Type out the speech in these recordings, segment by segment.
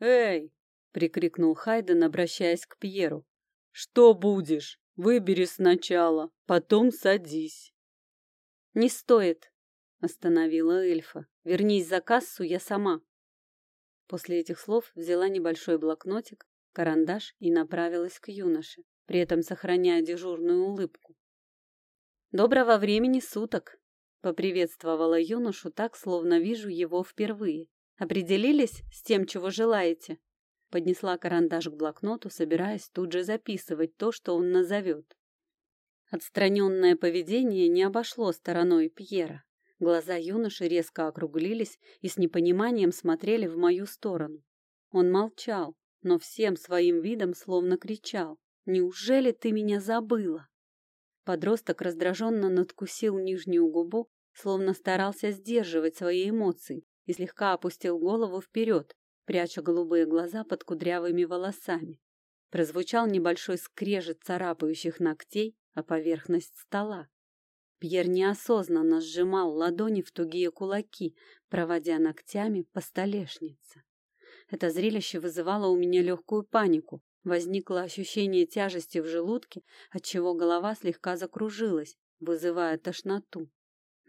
«Эй!» — прикрикнул Хайден, обращаясь к Пьеру. «Что будешь? Выбери сначала, потом садись». «Не стоит», — остановила эльфа. «Вернись за кассу, я сама». После этих слов взяла небольшой блокнотик, карандаш и направилась к юноше, при этом сохраняя дежурную улыбку. «Доброго времени суток!» — поприветствовала юношу так, словно вижу его впервые. «Определились с тем, чего желаете?» Поднесла карандаш к блокноту, собираясь тут же записывать то, что он назовет. Отстраненное поведение не обошло стороной Пьера. Глаза юноши резко округлились и с непониманием смотрели в мою сторону. Он молчал, но всем своим видом словно кричал. «Неужели ты меня забыла?» Подросток раздраженно надкусил нижнюю губу, словно старался сдерживать свои эмоции, и слегка опустил голову вперед, пряча голубые глаза под кудрявыми волосами. Прозвучал небольшой скрежет царапающих ногтей о поверхность стола. Пьер неосознанно сжимал ладони в тугие кулаки, проводя ногтями по столешнице. Это зрелище вызывало у меня легкую панику. Возникло ощущение тяжести в желудке, отчего голова слегка закружилась, вызывая тошноту.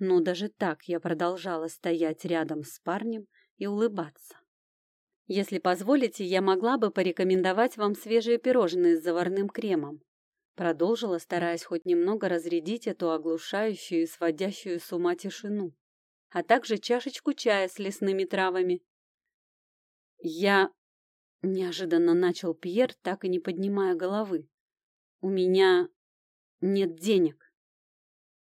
Но даже так я продолжала стоять рядом с парнем и улыбаться. Если позволите, я могла бы порекомендовать вам свежие пирожные с заварным кремом. Продолжила, стараясь хоть немного разрядить эту оглушающую и сводящую с ума тишину. А также чашечку чая с лесными травами. Я... Неожиданно начал Пьер, так и не поднимая головы. У меня нет денег.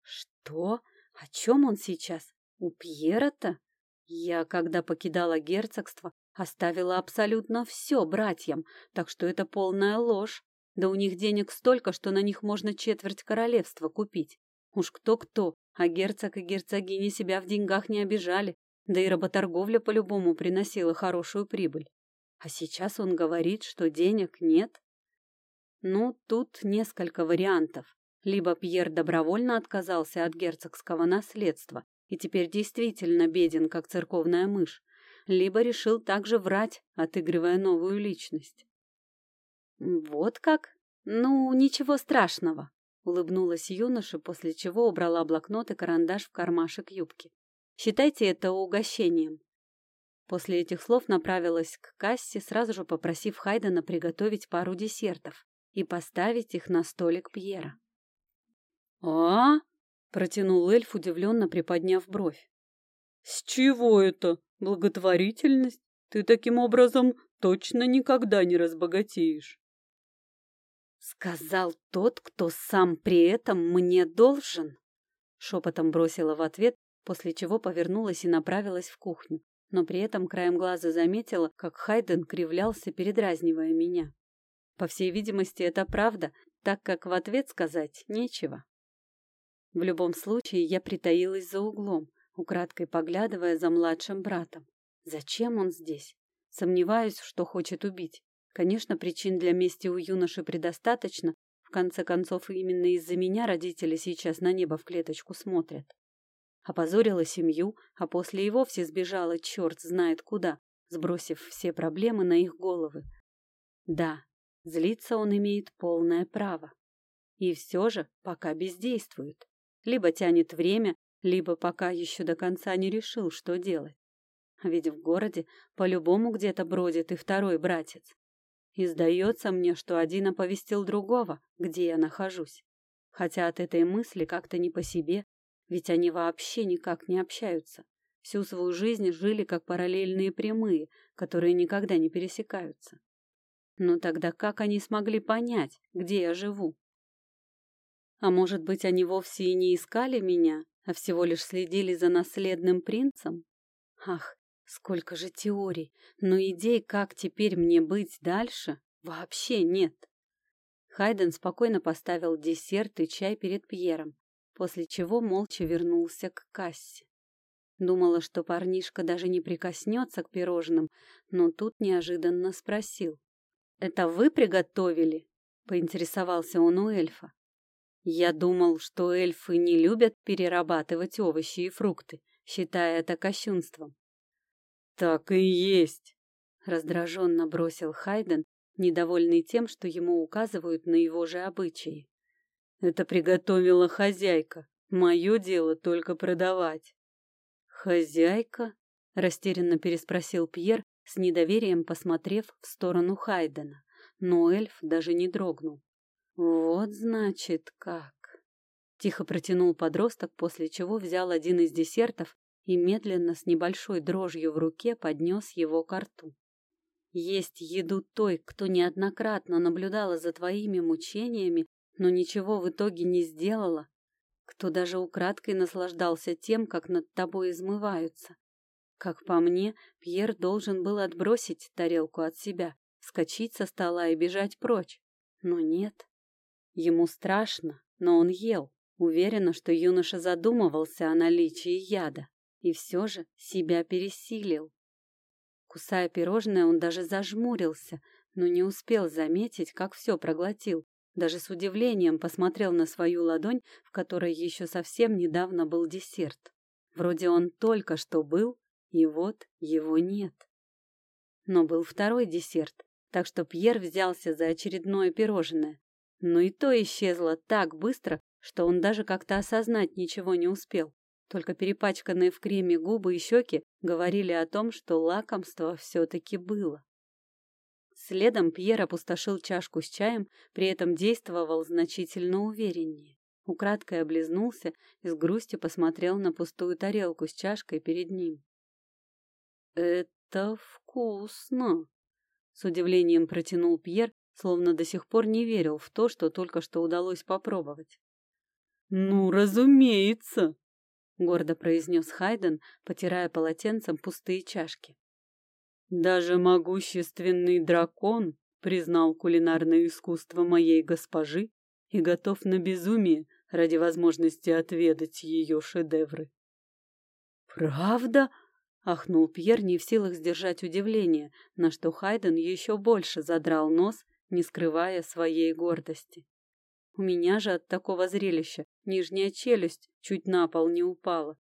Что? О чем он сейчас? У Пьера-то? Я, когда покидала герцогство, оставила абсолютно все братьям, так что это полная ложь. Да у них денег столько, что на них можно четверть королевства купить. Уж кто-кто, а герцог и герцогини себя в деньгах не обижали, да и работорговля по-любому приносила хорошую прибыль. А сейчас он говорит, что денег нет. Ну, тут несколько вариантов. Либо Пьер добровольно отказался от герцогского наследства и теперь действительно беден, как церковная мышь, либо решил также врать, отыгрывая новую личность. «Вот как? Ну, ничего страшного», — улыбнулась юноша, после чего убрала блокнот и карандаш в кармашек юбки. «Считайте это угощением». После этих слов направилась к кассе, сразу же попросив Хайдена приготовить пару десертов и поставить их на столик Пьера. «А?» — протянул эльф, удивленно приподняв бровь. «С чего это? Благотворительность? Ты таким образом точно никогда не разбогатеешь». «Сказал тот, кто сам при этом мне должен?» Шепотом бросила в ответ, после чего повернулась и направилась в кухню, но при этом краем глаза заметила, как Хайден кривлялся, передразнивая меня. По всей видимости, это правда, так как в ответ сказать нечего. В любом случае, я притаилась за углом, украдкой поглядывая за младшим братом. Зачем он здесь? Сомневаюсь, что хочет убить. Конечно, причин для мести у юноши предостаточно. В конце концов, именно из-за меня родители сейчас на небо в клеточку смотрят. Опозорила семью, а после и вовсе сбежала черт знает куда, сбросив все проблемы на их головы. Да, злиться он имеет полное право. И все же пока бездействует. Либо тянет время, либо пока еще до конца не решил, что делать. Ведь в городе по-любому где-то бродит и второй братец. И сдается мне, что один оповестил другого, где я нахожусь. Хотя от этой мысли как-то не по себе, ведь они вообще никак не общаются. Всю свою жизнь жили как параллельные прямые, которые никогда не пересекаются. Но тогда как они смогли понять, где я живу? А может быть, они вовсе и не искали меня, а всего лишь следили за наследным принцем? Ах, Сколько же теорий, но идей, как теперь мне быть дальше, вообще нет. Хайден спокойно поставил десерт и чай перед Пьером, после чего молча вернулся к кассе. Думала, что парнишка даже не прикоснется к пирожным, но тут неожиданно спросил. «Это вы приготовили?» — поинтересовался он у эльфа. Я думал, что эльфы не любят перерабатывать овощи и фрукты, считая это кощунством. «Так и есть!» раздраженно бросил Хайден, недовольный тем, что ему указывают на его же обычаи. Это приготовила хозяйка. Мое дело только продавать. Хозяйка? Растерянно переспросил Пьер, с недоверием посмотрев в сторону Хайдена. Но эльф даже не дрогнул. Вот значит как. Тихо протянул подросток, после чего взял один из десертов и медленно с небольшой дрожью в руке поднес его к рту. Есть еду той, кто неоднократно наблюдала за твоими мучениями, но ничего в итоге не сделала, кто даже украдкой наслаждался тем, как над тобой измываются. Как по мне, Пьер должен был отбросить тарелку от себя, вскочить со стола и бежать прочь. Но нет. Ему страшно, но он ел, уверенно, что юноша задумывался о наличии яда, и все же себя пересилил. Кусая пирожное, он даже зажмурился, но не успел заметить, как все проглотил. Даже с удивлением посмотрел на свою ладонь, в которой еще совсем недавно был десерт. Вроде он только что был, и вот его нет. Но был второй десерт, так что Пьер взялся за очередное пирожное. Но и то исчезло так быстро, что он даже как-то осознать ничего не успел. Только перепачканные в креме губы и щеки говорили о том, что лакомство все-таки было. Следом Пьер опустошил чашку с чаем, при этом действовал значительно увереннее. Украдкой облизнулся и с грустью посмотрел на пустую тарелку с чашкой перед ним. «Это вкусно!» С удивлением протянул Пьер, словно до сих пор не верил в то, что только что удалось попробовать. «Ну, разумеется!» гордо произнес Хайден, потирая полотенцем пустые чашки. Даже могущественный дракон признал кулинарное искусство моей госпожи и готов на безумие ради возможности отведать ее шедевры. «Правда?» — ахнул Пьер, не в силах сдержать удивление, на что Хайден еще больше задрал нос, не скрывая своей гордости. У меня же от такого зрелища нижняя челюсть чуть на пол не упала.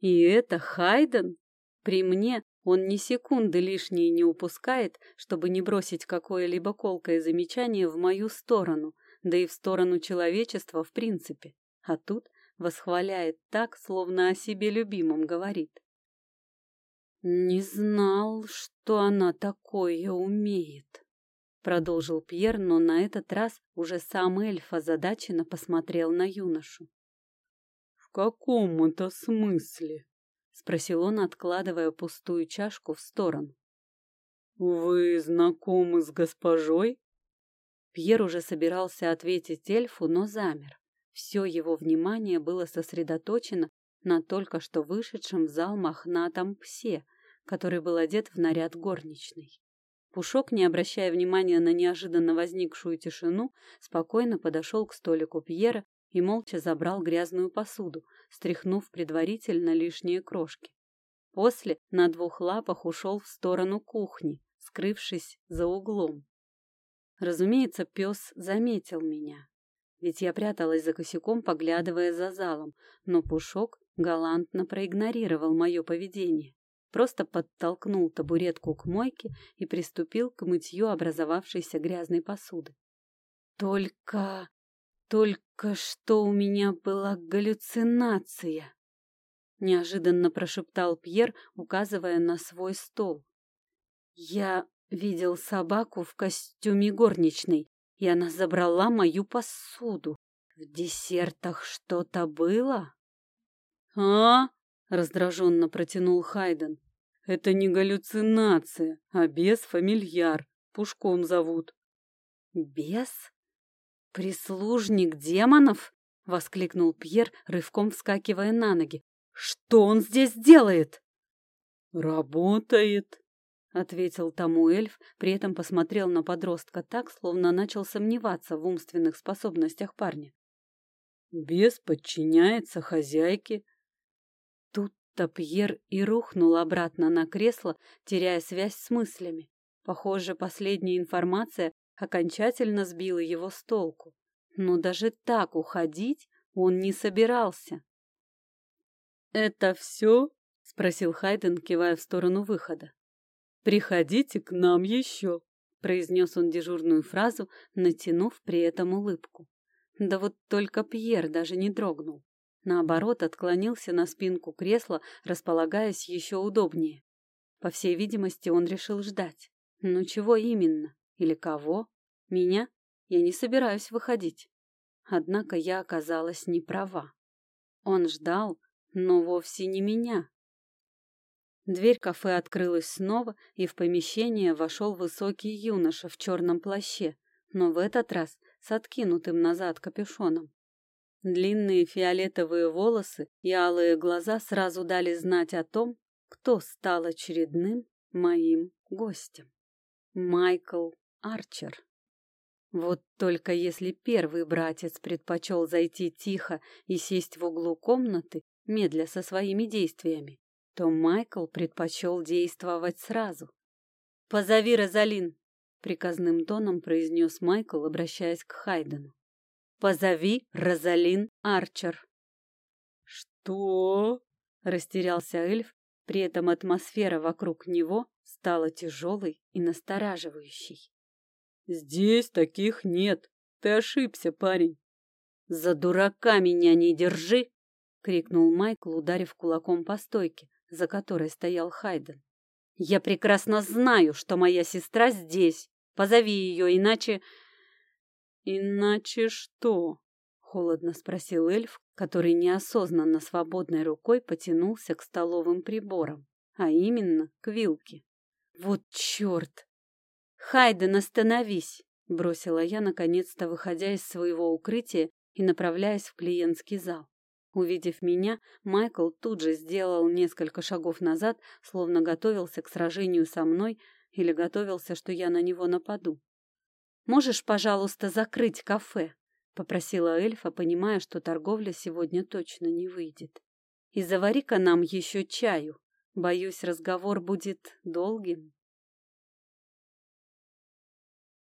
И это Хайден? При мне он ни секунды лишней не упускает, чтобы не бросить какое-либо колкое замечание в мою сторону, да и в сторону человечества в принципе. А тут восхваляет так, словно о себе любимом говорит. Не знал, что она такое умеет продолжил Пьер, но на этот раз уже сам эльф озадаченно посмотрел на юношу. В каком это смысле? спросил он, откладывая пустую чашку в сторону. Вы знакомы с госпожой? Пьер уже собирался ответить эльфу, но замер. Все его внимание было сосредоточено на только что вышедшем в зал мохнатом псе, который был одет в наряд горничной. Пушок, не обращая внимания на неожиданно возникшую тишину, спокойно подошел к столику Пьера и молча забрал грязную посуду, стряхнув предварительно лишние крошки. После на двух лапах ушел в сторону кухни, скрывшись за углом. Разумеется, пес заметил меня, ведь я пряталась за косяком, поглядывая за залом, но Пушок галантно проигнорировал мое поведение просто подтолкнул табуретку к мойке и приступил к мытью образовавшейся грязной посуды. Только... только что у меня была галлюцинация, неожиданно прошептал Пьер, указывая на свой стол. Я видел собаку в костюме горничной, и она забрала мою посуду. В десертах что-то было? А? Раздраженно протянул Хайден. Это не галлюцинация, а бес-фамильяр. Пушком зовут. Бес? Прислужник демонов? воскликнул Пьер, рывком вскакивая на ноги. Что он здесь делает? Работает, ответил тому эльф, при этом посмотрел на подростка так, словно начал сомневаться в умственных способностях парня. Бес подчиняется хозяйке, Пьер и рухнул обратно на кресло, теряя связь с мыслями. Похоже, последняя информация окончательно сбила его с толку. Но даже так уходить он не собирался. «Это все?» — спросил Хайден, кивая в сторону выхода. приходите к нам еще», — произнес он дежурную фразу, натянув при этом улыбку. Да вот только Пьер даже не дрогнул. Наоборот, отклонился на спинку кресла, располагаясь еще удобнее. По всей видимости, он решил ждать. Ну чего именно? Или кого? Меня? Я не собираюсь выходить. Однако я оказалась не права. Он ждал, но вовсе не меня. Дверь кафе открылась снова, и в помещение вошел высокий юноша в черном плаще, но в этот раз с откинутым назад капюшоном. Длинные фиолетовые волосы и алые глаза сразу дали знать о том, кто стал очередным моим гостем. Майкл Арчер. Вот только если первый братец предпочел зайти тихо и сесть в углу комнаты, медля со своими действиями, то Майкл предпочел действовать сразу. «Позови Розалин!» — приказным тоном произнес Майкл, обращаясь к Хайдену. «Позови Розалин Арчер!» «Что?» — растерялся эльф, при этом атмосфера вокруг него стала тяжелой и настораживающей. «Здесь таких нет. Ты ошибся, парень». «За дурака меня не держи!» — крикнул Майкл, ударив кулаком по стойке, за которой стоял Хайден. «Я прекрасно знаю, что моя сестра здесь. Позови ее, иначе...» «Иначе что?» — холодно спросил эльф, который неосознанно свободной рукой потянулся к столовым приборам, а именно к вилке. «Вот черт!» «Хайден, остановись!» — бросила я, наконец-то выходя из своего укрытия и направляясь в клиентский зал. Увидев меня, Майкл тут же сделал несколько шагов назад, словно готовился к сражению со мной или готовился, что я на него нападу. «Можешь, пожалуйста, закрыть кафе?» — попросила эльфа, понимая, что торговля сегодня точно не выйдет. «И завари-ка нам еще чаю. Боюсь, разговор будет долгим».